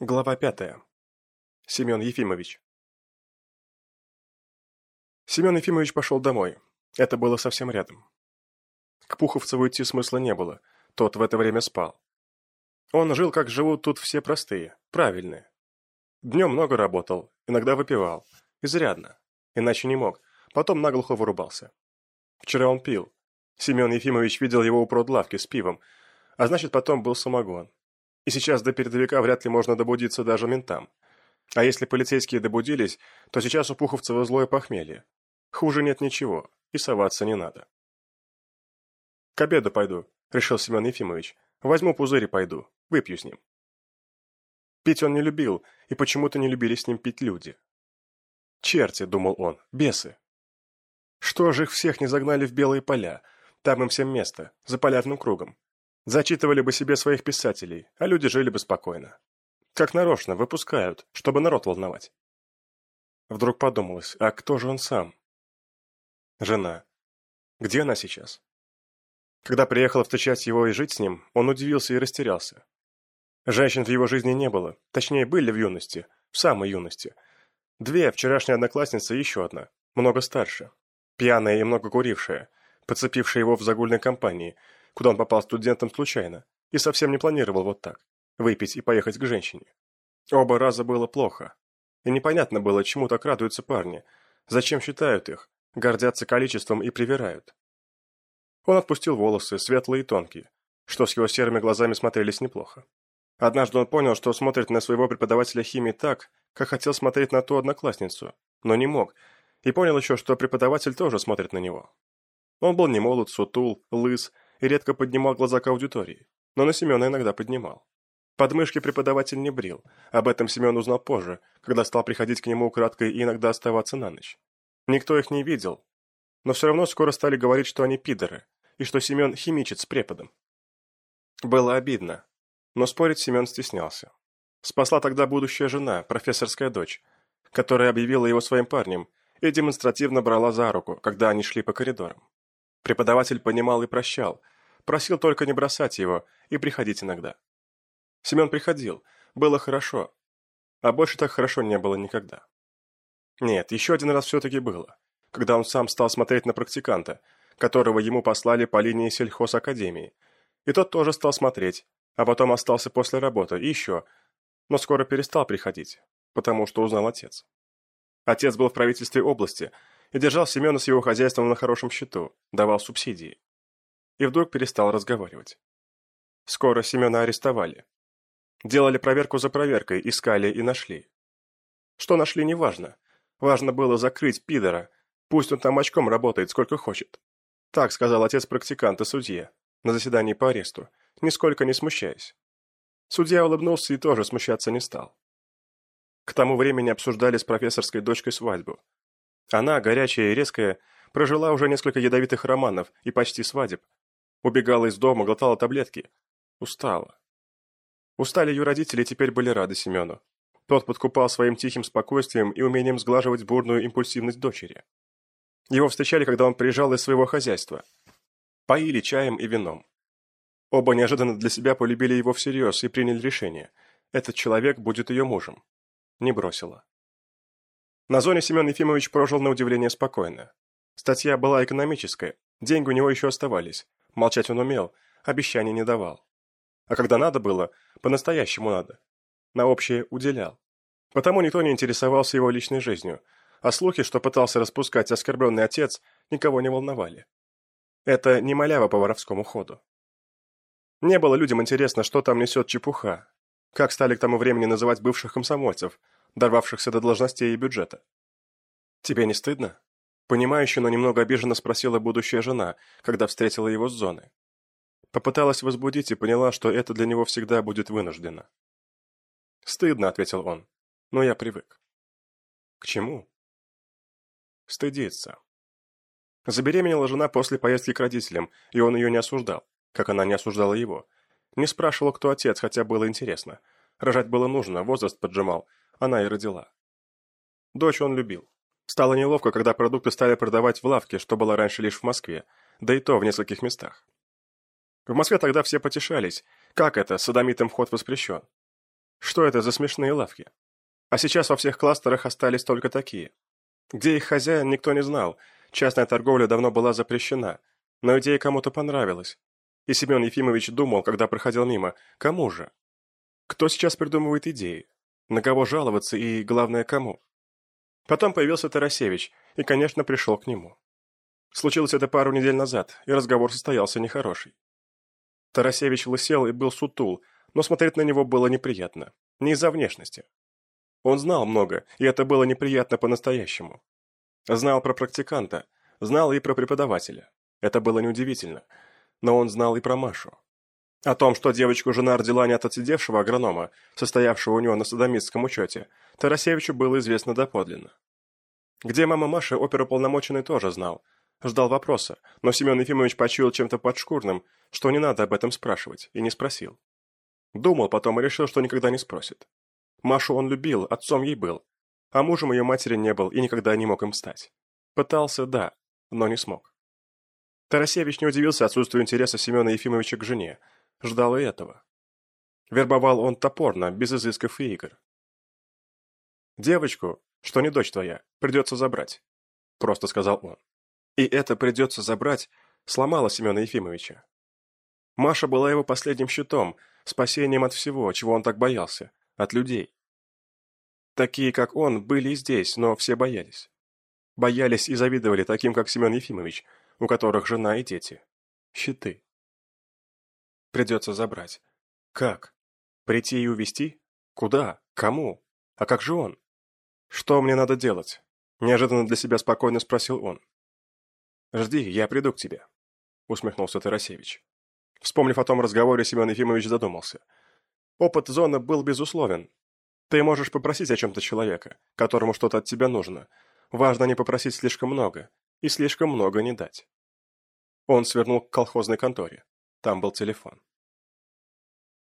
Глава пятая. Семен Ефимович. Семен Ефимович пошел домой. Это было совсем рядом. К Пуховцеву идти смысла не было, тот в это время спал. Он жил, как живут тут все простые, правильные. Днем много работал, иногда выпивал. Изрядно. Иначе не мог. Потом наглухо вырубался. Вчера он пил. Семен Ефимович видел его у продлавки с пивом, а значит, потом был самогон. И сейчас до передовика вряд ли можно добудиться даже ментам. А если полицейские добудились, то сейчас у Пуховцева злое похмелье. Хуже нет ничего, и соваться не надо. «К обеду пойду», — решил Семен Ефимович. «Возьму пузырь и пойду, выпью с ним». Пить он не любил, и почему-то не любили с ним пить люди. «Черти», — думал он, — «бесы». Что же их всех не загнали в белые поля? Там им всем место, за полярным кругом. Зачитывали бы себе своих писателей, а люди жили бы спокойно. Как нарочно, выпускают, чтобы народ волновать. Вдруг подумалось, а кто же он сам? Жена. Где она сейчас? Когда приехала встречать его и жить с ним, он удивился и растерялся. Женщин в его жизни не было, точнее, были в юности, в самой юности. Две, вчерашняя одноклассница и еще одна, много старше. Пьяная и много курившая, подцепившая его в загульной компании – куда он попал студентом случайно, и совсем не планировал вот так, выпить и поехать к женщине. Оба раза было плохо. И непонятно было, чему так радуются парни, зачем считают их, гордятся количеством и привирают. Он отпустил волосы, светлые и тонкие, что с его серыми глазами смотрелись неплохо. Однажды он понял, что смотрит на своего преподавателя химии так, как хотел смотреть на ту одноклассницу, но не мог, и понял еще, что преподаватель тоже смотрит на него. Он был не молод, сутул, лыс, и редко поднимал глаза к аудитории, но на Семена иногда поднимал. Подмышки преподаватель не брил, об этом Семен узнал позже, когда стал приходить к нему украдкой и иногда оставаться на ночь. Никто их не видел, но все равно скоро стали говорить, что они пидоры, и что Семен химичит с преподом. Было обидно, но спорить Семен стеснялся. Спасла тогда будущая жена, профессорская дочь, которая объявила его своим парнем и демонстративно брала за руку, когда они шли по коридорам. Преподаватель понимал и прощал, просил только не бросать его и приходить иногда. Семен приходил, было хорошо, а больше так хорошо не было никогда. Нет, еще один раз все-таки было, когда он сам стал смотреть на практиканта, которого ему послали по линии сельхозакадемии, и тот тоже стал смотреть, а потом остался после работы, и еще, но скоро перестал приходить, потому что узнал отец. Отец был в правительстве области, и держал Семена с его хозяйством на хорошем счету, давал субсидии. И вдруг перестал разговаривать. Скоро Семена арестовали. Делали проверку за проверкой, искали и нашли. Что нашли, неважно. Важно было закрыть пидора, пусть он там очком работает сколько хочет. Так сказал отец практиканта судье на заседании по аресту, нисколько не смущаясь. Судья улыбнулся и тоже смущаться не стал. К тому времени обсуждали с профессорской дочкой свадьбу, она, горячая и резкая, прожила уже несколько ядовитых романов и почти свадеб. Убегала из дома, глотала таблетки. Устала. Устали ее родители теперь были рады Семену. Тот подкупал своим тихим спокойствием и умением сглаживать бурную импульсивность дочери. Его встречали, когда он приезжал из своего хозяйства. Поили чаем и вином. Оба неожиданно для себя полюбили его всерьез и приняли решение. Этот человек будет ее мужем. Не бросила. На зоне Семен Ефимович прожил на удивление спокойно. Статья была экономическая, деньги у него еще оставались. Молчать он умел, обещаний не давал. А когда надо было, по-настоящему надо. На общее уделял. Потому никто не интересовался его личной жизнью, а слухи, что пытался распускать оскорбленный отец, никого не волновали. Это не малява по воровскому ходу. Не было людям интересно, что там несет чепуха. Как стали к тому времени называть бывших комсомольцев – дорвавшихся до должностей и бюджета. «Тебе не стыдно?» Понимающе, но немного обиженно спросила будущая жена, когда встретила его с зоны. Попыталась возбудить и поняла, что это для него всегда будет вынуждено. «Стыдно», — ответил он, — «но я привык». «К чему?» «Стыдиться». Забеременела жена после поездки к родителям, и он ее не осуждал, как она не осуждала его. Не спрашивал, кто отец, хотя было интересно. Рожать было нужно, возраст поджимал, она и родила. Дочь он любил. Стало неловко, когда продукты стали продавать в лавке, что было раньше лишь в Москве, да и то в нескольких местах. В Москве тогда все потешались. Как это, садомитам вход воспрещен? Что это за смешные лавки? А сейчас во всех кластерах остались только такие. Где их хозяин, никто не знал. Частная торговля давно была запрещена. Но идея кому-то понравилась. И Семен Ефимович думал, когда проходил мимо, кому же? Кто сейчас придумывает идеи? На кого жаловаться и, главное, кому? Потом появился Тарасевич и, конечно, пришел к нему. Случилось это пару недель назад, и разговор состоялся нехороший. Тарасевич лысел и был сутул, но смотреть на него было неприятно. Не из-за внешности. Он знал много, и это было неприятно по-настоящему. Знал про практиканта, знал и про преподавателя. Это было неудивительно. Но он знал и про Машу. О том, что девочку жена родила не от отсидевшего агронома, состоявшего у него на садомистском учете, Тарасевичу было известно доподлинно. Где мама Маши, оперуполномоченный тоже знал. Ждал вопроса, но Семен Ефимович почуял чем-то подшкурным, что не надо об этом спрашивать, и не спросил. Думал потом и решил, что никогда не спросит. Машу он любил, отцом ей был, а мужем ее матери не был и никогда не мог им стать. Пытался, да, но не смог. Тарасевич не удивился отсутствию интереса Семена Ефимовича к жене, ждал и этого. Вербовал он топорно, без изысков и игр. «Девочку, что не дочь твоя, придется забрать», — просто сказал он. И это придется забрать сломало Семена Ефимовича. Маша была его последним щитом, спасением от всего, чего он так боялся, от людей. Такие, как он, были и здесь, но все боялись. Боялись и завидовали таким, как Семен Ефимович, у которых жена и дети. Щиты. Придется забрать. Как? Прийти и увезти? Куда? Кому? А как же он? Что мне надо делать? Неожиданно для себя спокойно спросил он. «Жди, я приду к тебе», — усмехнулся Тарасевич. Вспомнив о том разговоре, Семен Ефимович задумался. Опыт зоны был безусловен. Ты можешь попросить о чем-то человека, которому что-то от тебя нужно. Важно не попросить слишком много и слишком много не дать. Он свернул к колхозной конторе. Там был телефон.